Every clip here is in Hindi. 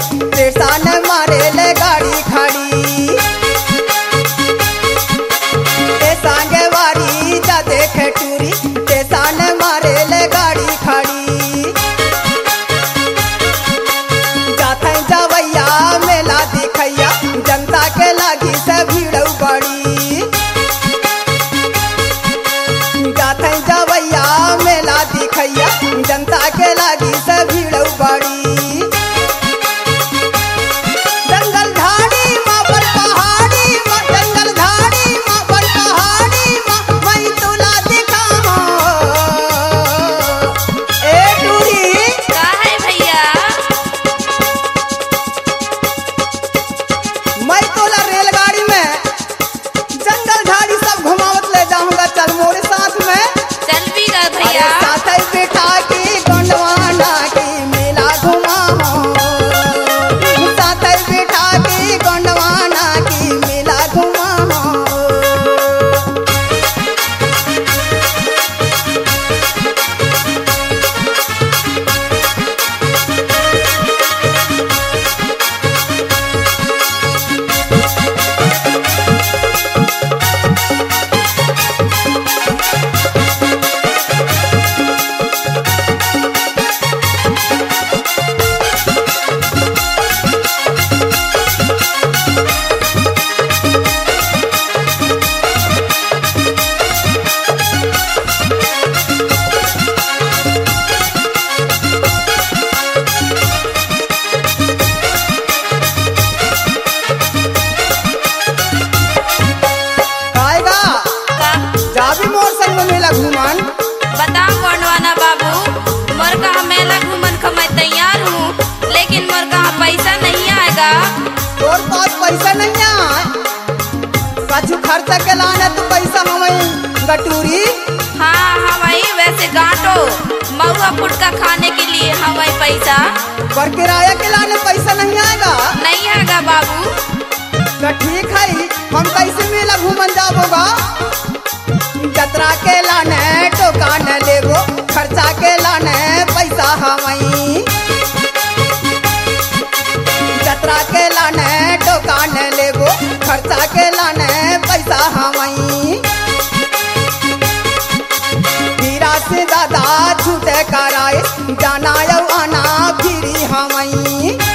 Thank you. पैसा नहीं आए कछु खर्च के लाने तो पैसा हमई गटूरी। हाँ हवई वैसे गांटो मऊआ फुटका खाने के लिए हवाई पैसा। पर किराया के लाने पैसा नहीं आएगा। नहीं आएगा बाबू। तो ठीक है हम कैसे मेला घूमन जाबोगा? जतरा के लाने तो टोकान लेबो खर्चा के लाने कराए जाना आना गिरी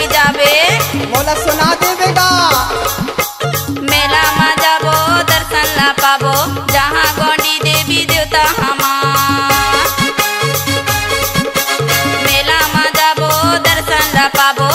लग जावे। बोला सुना देवेगा मेला में जाबो दर्शन ला पाबो जहाँ गौरी देवी देवता हमार। मेला में जाबो दर्शन ला पाबो